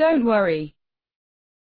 don't worry.